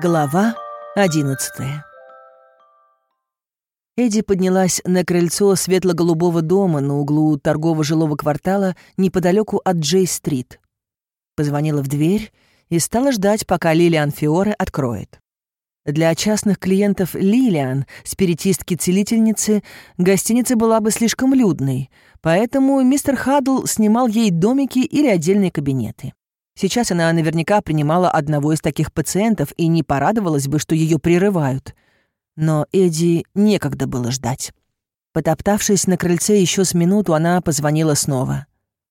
Глава одиннадцатая Эдди поднялась на крыльцо светло-голубого дома на углу торгово-жилого квартала неподалеку от Джей-стрит. Позвонила в дверь и стала ждать, пока Лилиан Фиоре откроет. Для частных клиентов Лилиан, спиритистки-целительницы, гостиница была бы слишком людной, поэтому мистер Хадл снимал ей домики или отдельные кабинеты. Сейчас она наверняка принимала одного из таких пациентов и не порадовалась бы, что ее прерывают. Но Эдди некогда было ждать. Потоптавшись на крыльце еще с минуту, она позвонила снова.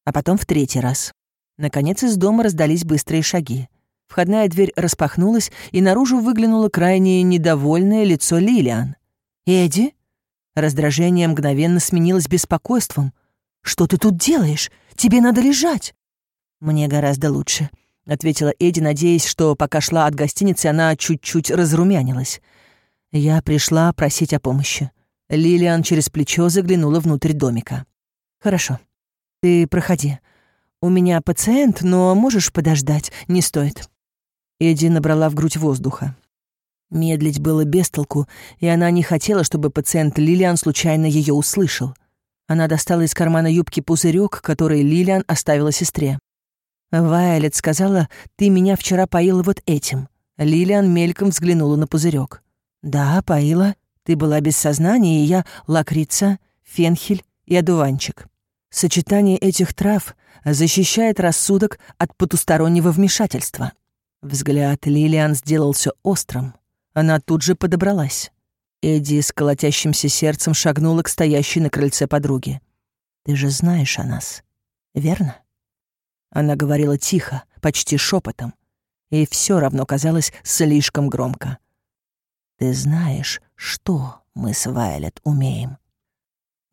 А потом в третий раз. Наконец из дома раздались быстрые шаги. Входная дверь распахнулась, и наружу выглянуло крайне недовольное лицо Лилиан. «Эдди?» Раздражение мгновенно сменилось беспокойством. «Что ты тут делаешь? Тебе надо лежать!» «Мне гораздо лучше», — ответила Эдди, надеясь, что пока шла от гостиницы, она чуть-чуть разрумянилась. Я пришла просить о помощи. Лилиан через плечо заглянула внутрь домика. «Хорошо. Ты проходи. У меня пациент, но можешь подождать, не стоит». Эдди набрала в грудь воздуха. Медлить было без толку, и она не хотела, чтобы пациент Лилиан случайно ее услышал. Она достала из кармана юбки пузырек, который Лилиан оставила сестре. «Вайолет сказала, ты меня вчера поила вот этим». Лилиан мельком взглянула на пузырек. «Да, поила. Ты была без сознания, и я лакрица, фенхель и одуванчик. Сочетание этих трав защищает рассудок от потустороннего вмешательства». Взгляд Лилиан сделался острым. Она тут же подобралась. Эдди с колотящимся сердцем шагнула к стоящей на крыльце подруге. «Ты же знаешь о нас, верно?» Она говорила тихо, почти шепотом, и все равно казалось слишком громко. «Ты знаешь, что мы с Вайлет умеем?»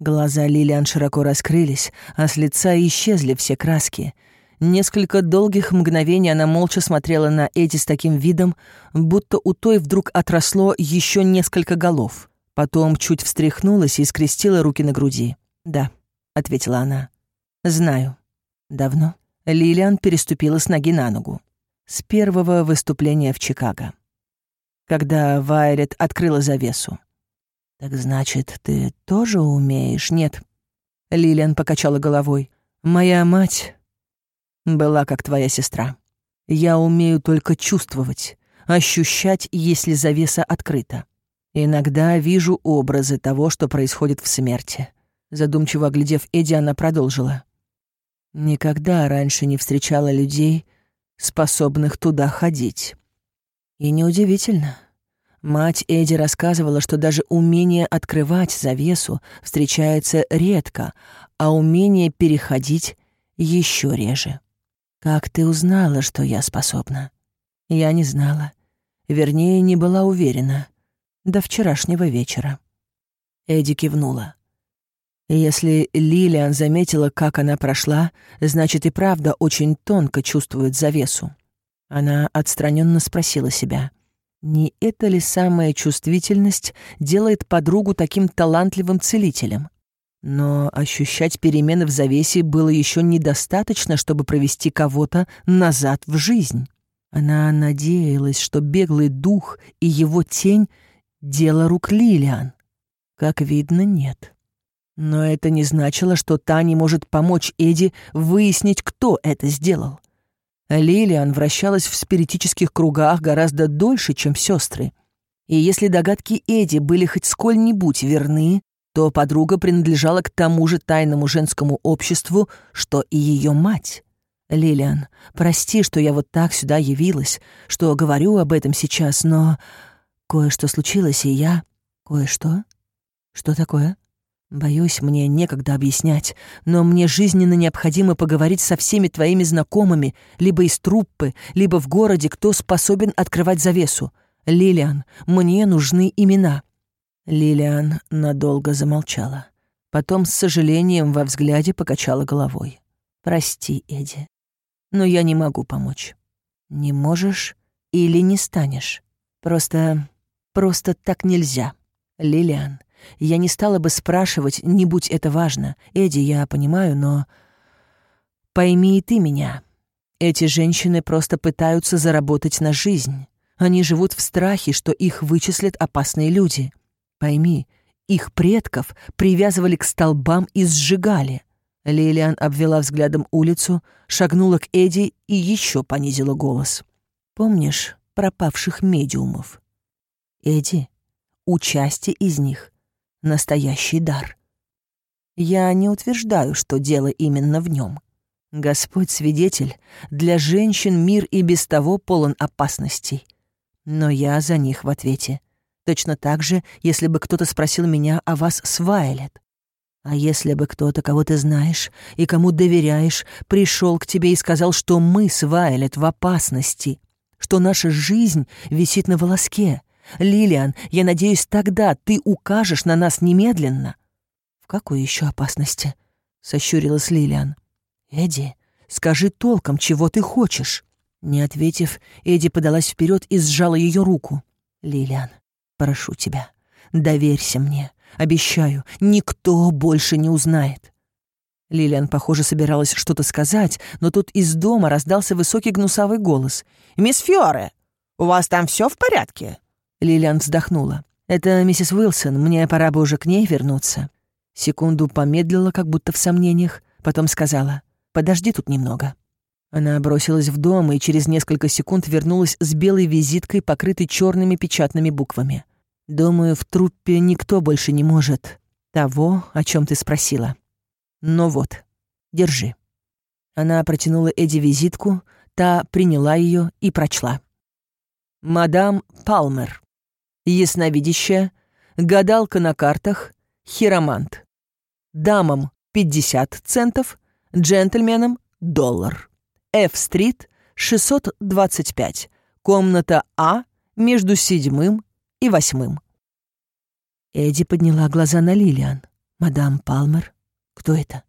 Глаза Лилиан широко раскрылись, а с лица исчезли все краски. Несколько долгих мгновений она молча смотрела на Эдди с таким видом, будто у той вдруг отросло еще несколько голов. Потом чуть встряхнулась и скрестила руки на груди. «Да», — ответила она. «Знаю. Давно?» Лилиан переступила с ноги на ногу. С первого выступления в Чикаго. Когда Вайлет открыла завесу. «Так значит, ты тоже умеешь?» «Нет». Лилиан покачала головой. «Моя мать была как твоя сестра. Я умею только чувствовать, ощущать, если завеса открыта. Иногда вижу образы того, что происходит в смерти». Задумчиво оглядев Эдди, она продолжила. Никогда раньше не встречала людей, способных туда ходить. И неудивительно. Мать Эдди рассказывала, что даже умение открывать завесу встречается редко, а умение переходить еще реже. «Как ты узнала, что я способна?» Я не знала. Вернее, не была уверена. До вчерашнего вечера. Эдди кивнула. Если Лилиан заметила, как она прошла, значит и правда очень тонко чувствует завесу. Она отстраненно спросила себя, не это ли самая чувствительность делает подругу таким талантливым целителем? Но ощущать перемены в завесе было еще недостаточно, чтобы провести кого-то назад в жизнь. Она надеялась, что беглый дух и его тень — дело рук Лилиан. Как видно, нет. Но это не значило, что та не может помочь Эдди выяснить, кто это сделал. Лилиан вращалась в спиритических кругах гораздо дольше, чем сестры. И если догадки Эдди были хоть сколь-нибудь верны, то подруга принадлежала к тому же тайному женскому обществу, что и ее мать. «Лилиан, прости, что я вот так сюда явилась, что говорю об этом сейчас, но кое-что случилось, и я... Кое-что? Что такое?» Боюсь, мне некогда объяснять, но мне жизненно необходимо поговорить со всеми твоими знакомыми, либо из труппы, либо в городе, кто способен открывать завесу. Лилиан, мне нужны имена». Лилиан надолго замолчала. Потом с сожалением во взгляде покачала головой. «Прости, Эдди, но я не могу помочь. Не можешь или не станешь. Просто... просто так нельзя. Лилиан, я не стала бы спрашивать, не будь это важно. Эдди, я понимаю, но... Пойми и ты меня. Эти женщины просто пытаются заработать на жизнь. Они живут в страхе, что их вычислят опасные люди. Пойми, их предков привязывали к столбам и сжигали. Лилиан обвела взглядом улицу, шагнула к Эдди и еще понизила голос. «Помнишь пропавших медиумов? Эдди, участие из них — настоящий дар. Я не утверждаю, что дело именно в нем. Господь свидетель, для женщин мир и без того полон опасностей. Но я за них в ответе. Точно так же, если бы кто-то спросил меня о вас с Вайлет. А если бы кто-то, кого ты знаешь и кому доверяешь, пришел к тебе и сказал, что мы с Вайлет в опасности, что наша жизнь висит на волоске. Лилиан, я надеюсь, тогда ты укажешь на нас немедленно. В какой еще опасности? Сощурилась Лилиан. Эдди, скажи толком, чего ты хочешь. Не ответив, Эдди подалась вперед и сжала ее руку. Лилиан, прошу тебя, доверься мне. Обещаю, никто больше не узнает». Лилиан, похоже, собиралась что-то сказать, но тут из дома раздался высокий гнусавый голос. «Мисс Фиоре, у вас там все в порядке?» Лилиан вздохнула. «Это миссис Уилсон, мне пора бы уже к ней вернуться». Секунду помедлила, как будто в сомнениях, потом сказала «Подожди тут немного». Она бросилась в дом и через несколько секунд вернулась с белой визиткой, покрытой черными печатными буквами. Думаю, в труппе никто больше не может того, о чем ты спросила. Но вот, держи. Она протянула Эдди визитку, та приняла ее и прочла. Мадам Палмер. Ясновидящая, гадалка на картах, хиромант. Дамам 50 центов, джентльменам — доллар. F-стрит, 625, комната А между седьмым и восьмым. Эдди подняла глаза на Лилиан. «Мадам Палмер? Кто это?»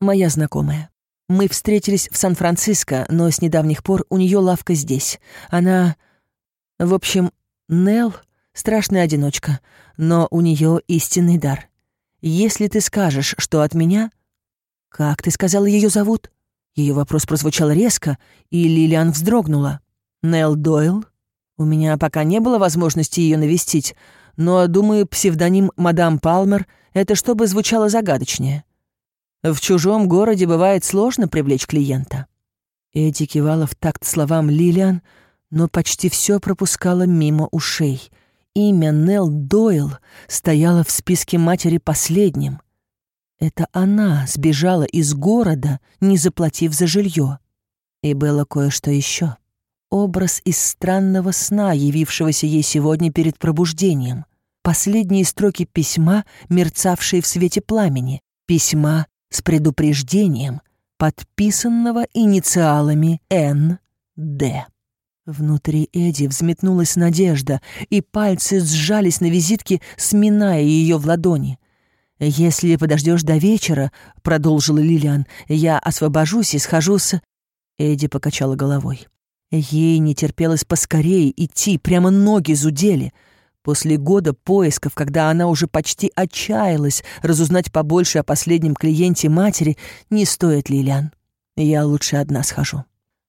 «Моя знакомая. Мы встретились в Сан-Франциско, но с недавних пор у нее лавка здесь. Она... В общем, Нелл — страшная одиночка, но у нее истинный дар. Если ты скажешь, что от меня... Как ты сказала, ее зовут?» Ее вопрос прозвучал резко, и Лилиан вздрогнула. «Нелл Дойл?» У меня пока не было возможности ее навестить, но, думаю, псевдоним «Мадам Палмер» — это чтобы звучало загадочнее. В чужом городе бывает сложно привлечь клиента. Эдди кивала в такт словам Лилиан, но почти все пропускала мимо ушей. Имя Нелл Дойл стояло в списке матери последним. Это она сбежала из города, не заплатив за жилье. И было кое-что еще образ из странного сна, явившегося ей сегодня перед пробуждением. Последние строки письма, мерцавшие в свете пламени. Письма с предупреждением, подписанного инициалами Н.Д. Внутри Эди взметнулась надежда, и пальцы сжались на визитке, сминая ее в ладони. «Если подождешь до вечера», — продолжила Лилиан, — «я освобожусь и схожу с...» Эди покачала головой. Ей не терпелось поскорее идти, прямо ноги зудели. После года поисков, когда она уже почти отчаялась разузнать побольше о последнем клиенте матери, не стоит Лилиан. Я лучше одна схожу.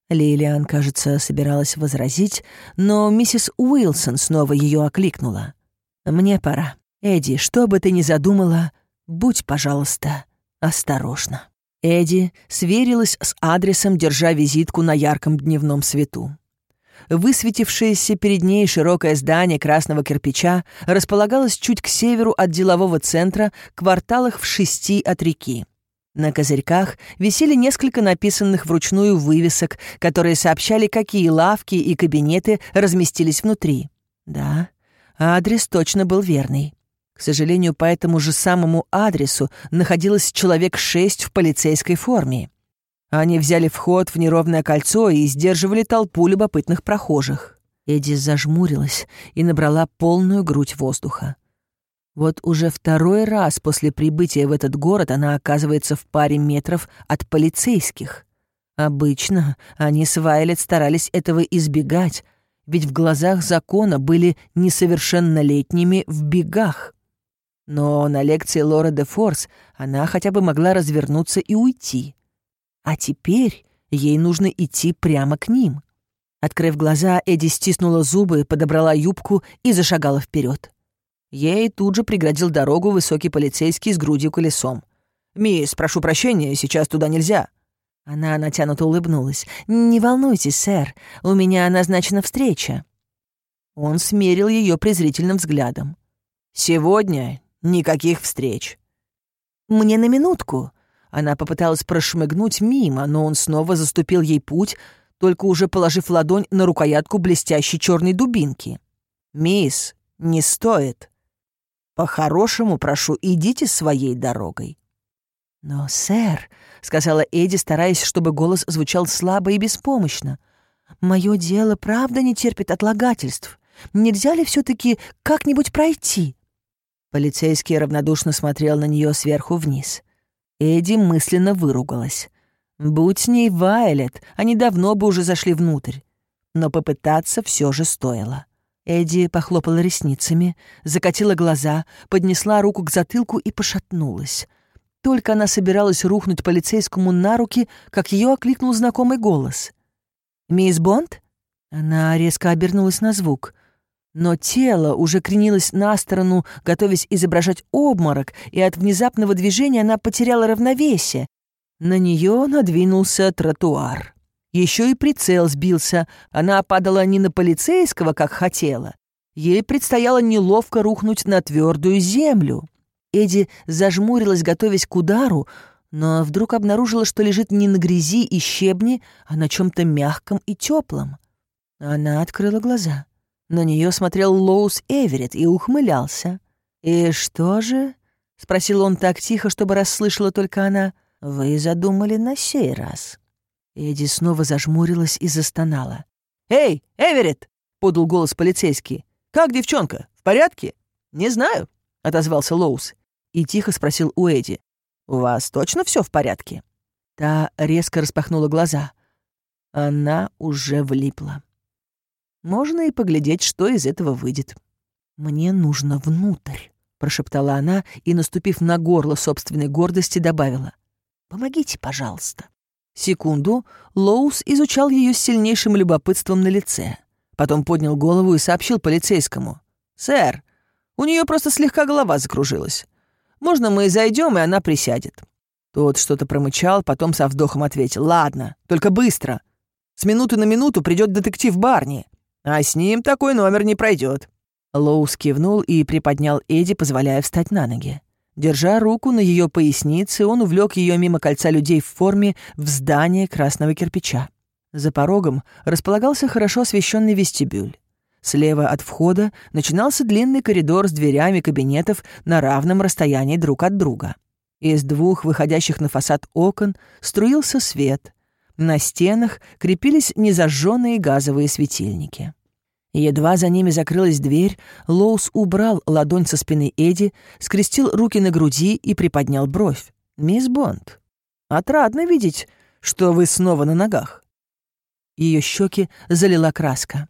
Лилиан, кажется, собиралась возразить, но миссис Уилсон снова ее окликнула. «Мне пора. Эдди, что бы ты ни задумала, будь, пожалуйста, осторожна». Эдди сверилась с адресом, держа визитку на ярком дневном свету. Высветившееся перед ней широкое здание красного кирпича располагалось чуть к северу от делового центра, кварталах в шести от реки. На козырьках висели несколько написанных вручную вывесок, которые сообщали, какие лавки и кабинеты разместились внутри. Да, адрес точно был верный. К сожалению, по этому же самому адресу находилось человек шесть в полицейской форме. Они взяли вход в неровное кольцо и сдерживали толпу любопытных прохожих. Эдди зажмурилась и набрала полную грудь воздуха. Вот уже второй раз после прибытия в этот город она оказывается в паре метров от полицейских. Обычно они с Вайлет старались этого избегать, ведь в глазах закона были несовершеннолетними в бегах. Но на лекции Лора де Форс она хотя бы могла развернуться и уйти. А теперь ей нужно идти прямо к ним. Открыв глаза, Эдди стиснула зубы, подобрала юбку и зашагала вперед. Ей тут же преградил дорогу высокий полицейский с грудью колесом. «Мисс, прошу прощения, сейчас туда нельзя». Она натянуто улыбнулась. «Не волнуйтесь, сэр, у меня назначена встреча». Он смерил ее презрительным взглядом. «Сегодня никаких встреч». «Мне на минутку». Она попыталась прошмыгнуть мимо, но он снова заступил ей путь, только уже положив ладонь на рукоятку блестящей черной дубинки. «Мисс, не стоит. По-хорошему, прошу, идите своей дорогой». «Но, сэр», — сказала Эдди, стараясь, чтобы голос звучал слабо и беспомощно, «мое дело правда не терпит отлагательств. Нельзя ли все таки как-нибудь пройти?» Полицейский равнодушно смотрел на нее сверху вниз. Эдди мысленно выругалась. Будь с ней Вайлет, они давно бы уже зашли внутрь. Но попытаться все же стоило. Эдди похлопала ресницами, закатила глаза, поднесла руку к затылку и пошатнулась. Только она собиралась рухнуть полицейскому на руки, как ее окликнул знакомый голос. «Мисс Бонд?» Она резко обернулась на звук. Но тело уже кренилось на сторону, готовясь изображать обморок, и от внезапного движения она потеряла равновесие, на нее надвинулся тротуар. Еще и прицел сбился. Она падала не на полицейского, как хотела. Ей предстояло неловко рухнуть на твердую землю. Эдди зажмурилась, готовясь к удару, но вдруг обнаружила, что лежит не на грязи и щебне, а на чем-то мягком и теплом. Она открыла глаза. На нее смотрел Лоус Эверетт и ухмылялся. «И что же?» — спросил он так тихо, чтобы расслышала только она — вы задумали на сей раз?» Эдди снова зажмурилась и застонала. «Эй, Эверетт!» — подал голос полицейский. «Как девчонка? В порядке?» «Не знаю», — отозвался Лоус и тихо спросил у Эдди. «У вас точно все в порядке?» Та резко распахнула глаза. Она уже влипла. Можно и поглядеть, что из этого выйдет. «Мне нужно внутрь», — прошептала она и, наступив на горло собственной гордости, добавила. Помогите, пожалуйста». Секунду Лоус изучал ее с сильнейшим любопытством на лице. Потом поднял голову и сообщил полицейскому. «Сэр, у нее просто слегка голова закружилась. Можно мы зайдем, и она присядет». Тот что-то промычал, потом со вздохом ответил. «Ладно, только быстро. С минуты на минуту придет детектив Барни, а с ним такой номер не пройдет». Лоус кивнул и приподнял Эдди, позволяя встать на ноги. Держа руку на ее пояснице, он увлек ее мимо кольца людей в форме в здание красного кирпича. За порогом располагался хорошо освещенный вестибюль. Слева от входа начинался длинный коридор с дверями кабинетов на равном расстоянии друг от друга. Из двух выходящих на фасад окон струился свет. На стенах крепились незажженные газовые светильники. Едва за ними закрылась дверь, Лоус убрал ладонь со спины Эдди, скрестил руки на груди и приподнял бровь. «Мисс Бонд, отрадно видеть, что вы снова на ногах». Ее щеки залила краска.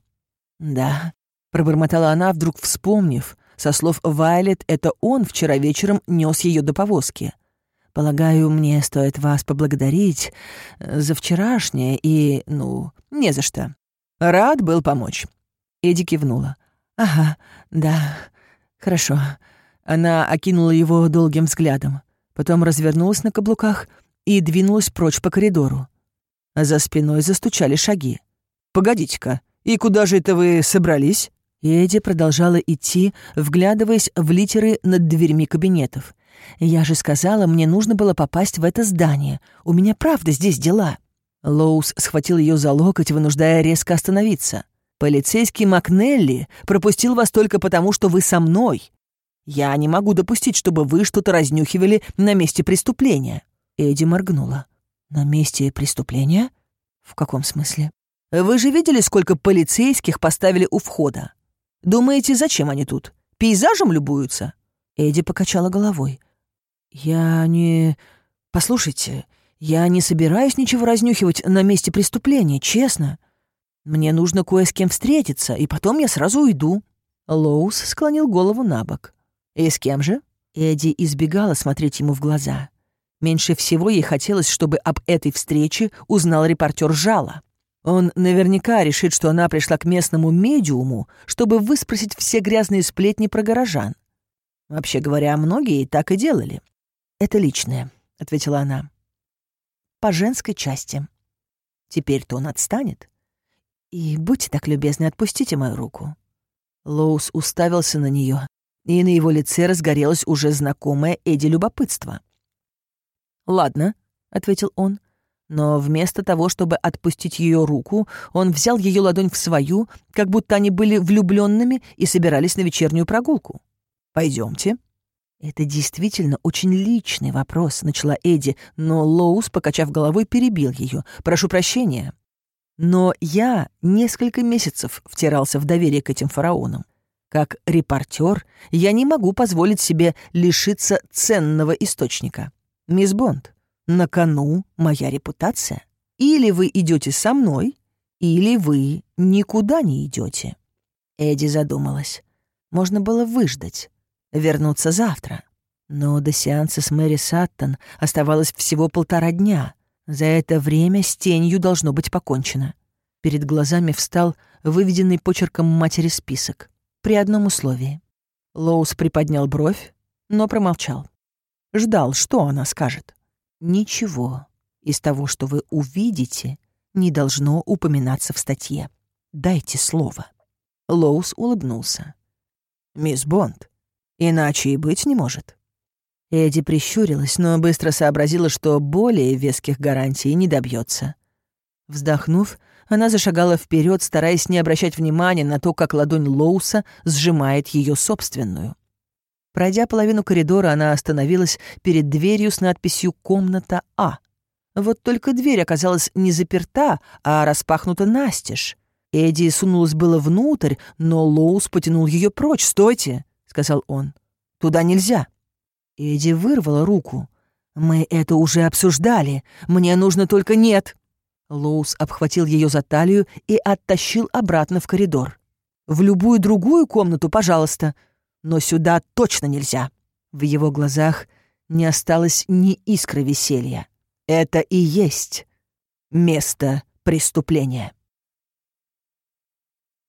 «Да», — пробормотала она, вдруг вспомнив, со слов Вайлет, это он вчера вечером нес ее до повозки. «Полагаю, мне стоит вас поблагодарить за вчерашнее и, ну, не за что. Рад был помочь». Эдди кивнула. «Ага, да, хорошо». Она окинула его долгим взглядом, потом развернулась на каблуках и двинулась прочь по коридору. За спиной застучали шаги. «Погодите-ка, и куда же это вы собрались?» Эдди продолжала идти, вглядываясь в литеры над дверьми кабинетов. «Я же сказала, мне нужно было попасть в это здание. У меня правда здесь дела». Лоус схватил ее за локоть, вынуждая резко остановиться. Полицейский Макнелли пропустил вас только потому, что вы со мной. Я не могу допустить, чтобы вы что-то разнюхивали на месте преступления». Эдди моргнула. «На месте преступления? В каком смысле? Вы же видели, сколько полицейских поставили у входа? Думаете, зачем они тут? Пейзажем любуются?» Эдди покачала головой. «Я не... Послушайте, я не собираюсь ничего разнюхивать на месте преступления, честно. Мне нужно кое с кем встретиться, и потом я сразу уйду». Лоус склонил голову на бок. «И с кем же?» Эдди избегала смотреть ему в глаза. Меньше всего ей хотелось, чтобы об этой встрече узнал репортер Жала. Он наверняка решит, что она пришла к местному медиуму, чтобы выспросить все грязные сплетни про горожан. Вообще говоря, многие так и делали. «Это личное», — ответила она. «По женской части. Теперь-то он отстанет. И будьте так любезны, отпустите мою руку». Лоус уставился на нее, и на его лице разгорелось уже знакомое Эдди любопытство. «Ладно», — ответил он, но вместо того, чтобы отпустить ее руку, он взял ее ладонь в свою, как будто они были влюбленными и собирались на вечернюю прогулку. Пойдемте. Это действительно очень личный вопрос, начала Эдди, но Лоус, покачав головой, перебил ее. Прошу прощения. Но я несколько месяцев втирался в доверие к этим фараонам. Как репортер я не могу позволить себе лишиться ценного источника. Мисс Бонд, на кону моя репутация. Или вы идете со мной, или вы никуда не идете. Эдди задумалась. Можно было выждать, вернуться завтра. Но до сеанса с Мэри Саттон оставалось всего полтора дня. За это время с тенью должно быть покончено. Перед глазами встал выведенный почерком матери список. При одном условии. Лоус приподнял бровь, но промолчал. Ждал, что она скажет. Ничего из того, что вы увидите, не должно упоминаться в статье. Дайте слово. Лоус улыбнулся. «Мисс Бонд, иначе и быть не может». Эдди прищурилась, но быстро сообразила, что более веских гарантий не добьется. Вздохнув, она зашагала вперед, стараясь не обращать внимания на то, как ладонь Лоуса сжимает ее собственную. Пройдя половину коридора, она остановилась перед дверью с надписью «Комната А». Вот только дверь оказалась не заперта, а распахнута настежь. Эдди сунулась было внутрь, но Лоус потянул ее прочь. «Стойте!» — сказал он. «Туда нельзя». Эдди вырвала руку. «Мы это уже обсуждали. Мне нужно только нет». Лоус обхватил ее за талию и оттащил обратно в коридор. «В любую другую комнату, пожалуйста», но сюда точно нельзя». В его глазах не осталось ни искры веселья. Это и есть место преступления.